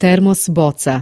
termos boca.